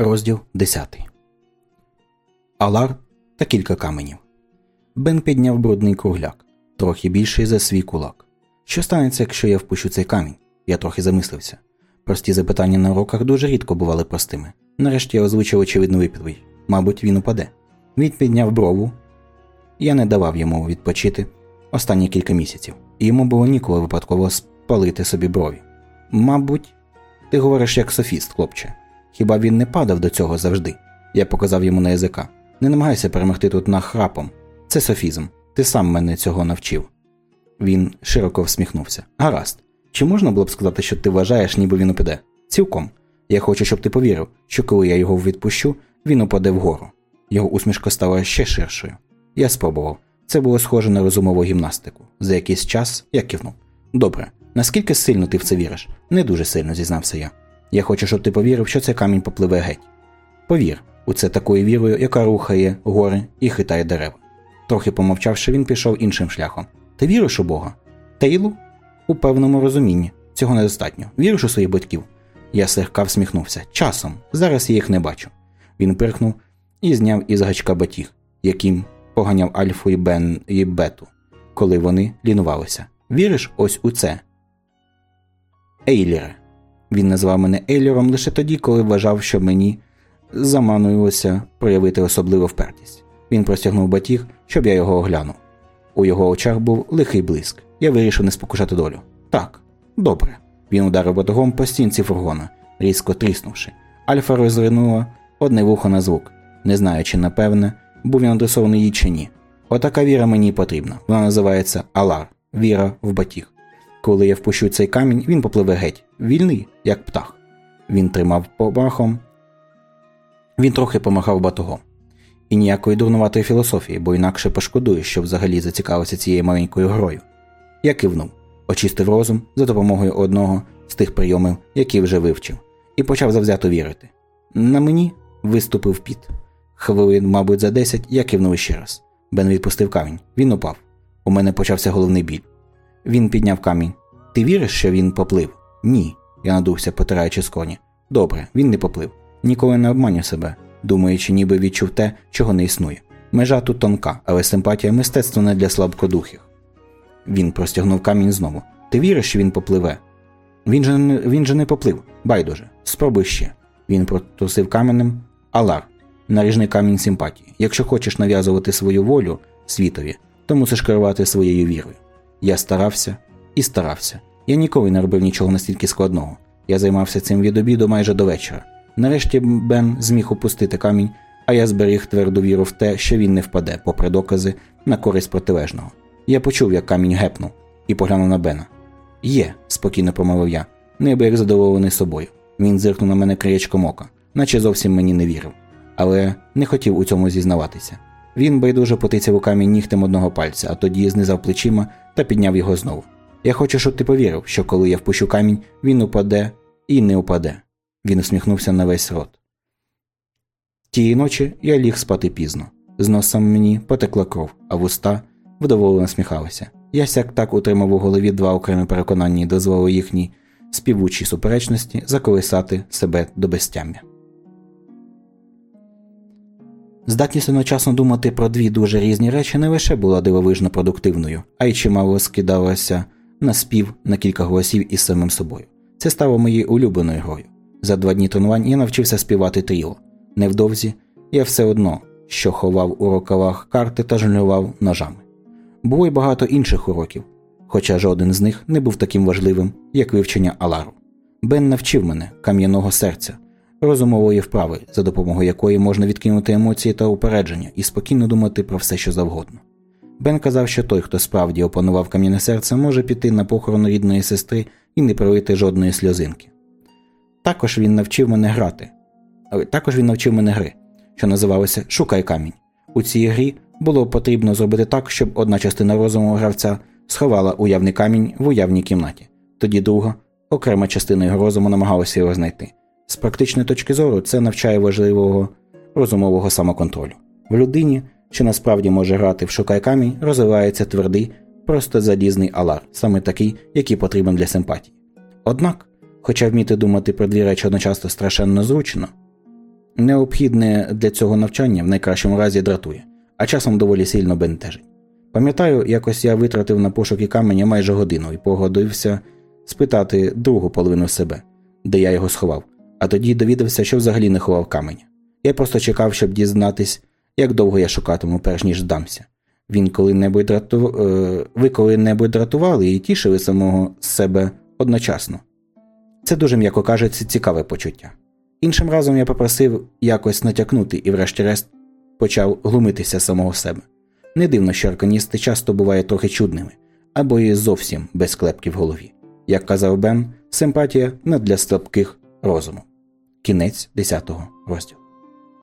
Розділ 10 Алар та кілька каменів. Бен підняв брудний кругляк, трохи більший за свій кулак. Що станеться, якщо я впущу цей камінь? Я трохи замислився. Прості запитання на уроках дуже рідко бували простими. Нарешті я озвучив очевидну відповідь. Мабуть, він упаде. Він підняв брову. Я не давав йому відпочити останні кілька місяців, і йому було ніколи випадково спалити собі брові. Мабуть, ти говориш як софіст, хлопче. Хіба він не падав до цього завжди? Я показав йому на язика. Не намагайся перемогти тут нахрапом. Це софізм. Ти сам мене цього навчив. Він широко всміхнувся. Гаразд. Чи можна було б сказати, що ти вважаєш, ніби він упаде? Цілком. Я хочу, щоб ти повірив, що коли я його відпущу, він упаде вгору. Його усмішка стала ще ширшою. Я спробував. Це було схоже на розумову гімнастику. За якийсь час я кивнув. Добре, наскільки сильно ти в це віриш? Не дуже сильно, зізнався я. Я хочу, щоб ти повірив, що цей камінь попливе геть. Повір, у це такою вірою, яка рухає гори і хитає дерева. Трохи помовчавши, він пішов іншим шляхом. Ти віриш у Бога? Тейлу? У певному розумінні. Цього недостатньо. Віриш у своїх батьків? Я слегка всміхнувся. Часом. Зараз я їх не бачу. Він пирхнув і зняв із гачка батіг, яким поганяв Альфу і Бен і Бету, коли вони лінувалися. Віриш ось у це? Ейліре. Він назвав мене Ейлером лише тоді, коли вважав, що мені заманується проявити особливу впертість. Він простягнув батіг, щоб я його оглянув. У його очах був лихий блиск. Я вирішив не спокушати долю. Так, добре. Він ударив батогом по стінці фургона, різко тріснувши. Альфа розринула одне вухо на звук, не знаючи, напевне, був він адресований їй чи ні. Отака віра мені потрібна. Вона називається Алар віра в батіг. Коли я впущу цей камінь, він попливе геть, вільний, як птах. Він тримав помахом. Він трохи помахав батогом. І ніякої дурнуватої філософії, бо інакше пошкодує, що взагалі зацікавився цією маленькою грою. Я кивнув, очистив розум за допомогою одного з тих прийомів, які вже вивчив, і почав завзято вірити. На мені виступив піт. Хвилин, мабуть, за десять я кивнув ще раз. Бен відпустив камінь. Він упав. У мене почався головний біль. Він підняв камінь. Ти віриш, що він поплив? Ні. Я надувся, потираючи з коні. Добре, він не поплив. Ніколи не обманю себе, думаючи, ніби відчув те, чого не існує. Межа тут тонка, але симпатія мистецтво не для слабкодухих. Він простягнув камінь знову. Ти віриш, що він попливе? Він же не, він же не поплив. Байдуже. Спробуй ще. Він протрусив каменем Алар, наріжний камінь симпатії. Якщо хочеш нав'язувати свою волю світові, то мусиш керувати своєю вірою. Я старався і старався. Я ніколи не робив нічого настільки складного. Я займався цим від обіду майже до вечора. Нарешті Бен зміг опустити камінь, а я зберіг тверду віру в те, що він не впаде, попри докази, на користь протилежного. Я почув, як камінь гепнув, і поглянув на Бена. Є, спокійно промовив я, ніби як задоволений собою. Він зиркнув на мене краєчком ока, наче зовсім мені не вірив, але не хотів у цьому зізнаватися. Він байдуже потицяв у камінь нігтем одного пальця, а тоді знизав плечима та підняв його знову. Я хочу, щоб ти повірив, що коли я впущу камінь, він упаде і не упаде. Він усміхнувся на весь рот. Тієї ночі я ліг спати пізно. З носом мені потекла кров, а вуста вдоволено сміхалися. Я сяк так утримав у голові два окремі переконання і дозволив їхній співучій суперечності заколисати себе до безтям'я. Здатність одночасно думати про дві дуже різні речі не лише була дивовижно продуктивною, а й чимало скидалася на спів на кілька голосів із самим собою. Це стало моєю улюбленою грою. За два дні тренувань я навчився співати тріо. Невдовзі я все одно, що ховав у рукавах карти та жонглював ножами. Було й багато інших уроків, хоча жоден з них не був таким важливим, як вивчення Алару. Бен навчив мене кам'яного серця, розумової вправи, за допомогою якої можна відкинути емоції та упередження і спокійно думати про все, що завгодно. Бен казав, що той, хто справді опанував кам'яне серце, може піти на похорон рідної сестри і не пролити жодної сльозинки. Також він навчив мене грати. Також він навчив мене гри, що називалося Шукай камінь. У цій грі було потрібно зробити так, щоб одна частина розуму гравця сховала уявний камінь в уявній кімнаті, тоді друга, окрема частина його розуму намагалася його знайти. З практичної точки зору це навчає важливого розумового самоконтролю. В людині, що насправді може грати в шукай камінь, розвивається твердий, просто залізний алар, саме такий, який потрібен для симпатії. Однак, хоча вміти думати про дві речі одночасно страшенно зручно, необхідне для цього навчання в найкращому разі дратує, а часом доволі сильно бентежить. Пам'ятаю, якось я витратив на пошуки каменя майже годину і погодився спитати другу половину себе, де я його сховав, а тоді довідався, що взагалі не ховав каменя. Я просто чекав, щоб дізнатись, як довго я шукатиму, перш ніж здамся. Він коли-небудь драту... Е, ви коли-небудь дратували і тішили самого себе одночасно. Це дуже, м'яко кажеться, цікаве почуття. Іншим разом я попросив якось натякнути і, врешті-решт, почав глумитися самого себе. Не дивно, що арканісти часто бувають трохи чудними або і зовсім без клепки в голові. Як казав Бен, симпатія не для слабких розуму. Кінець 10 розділу.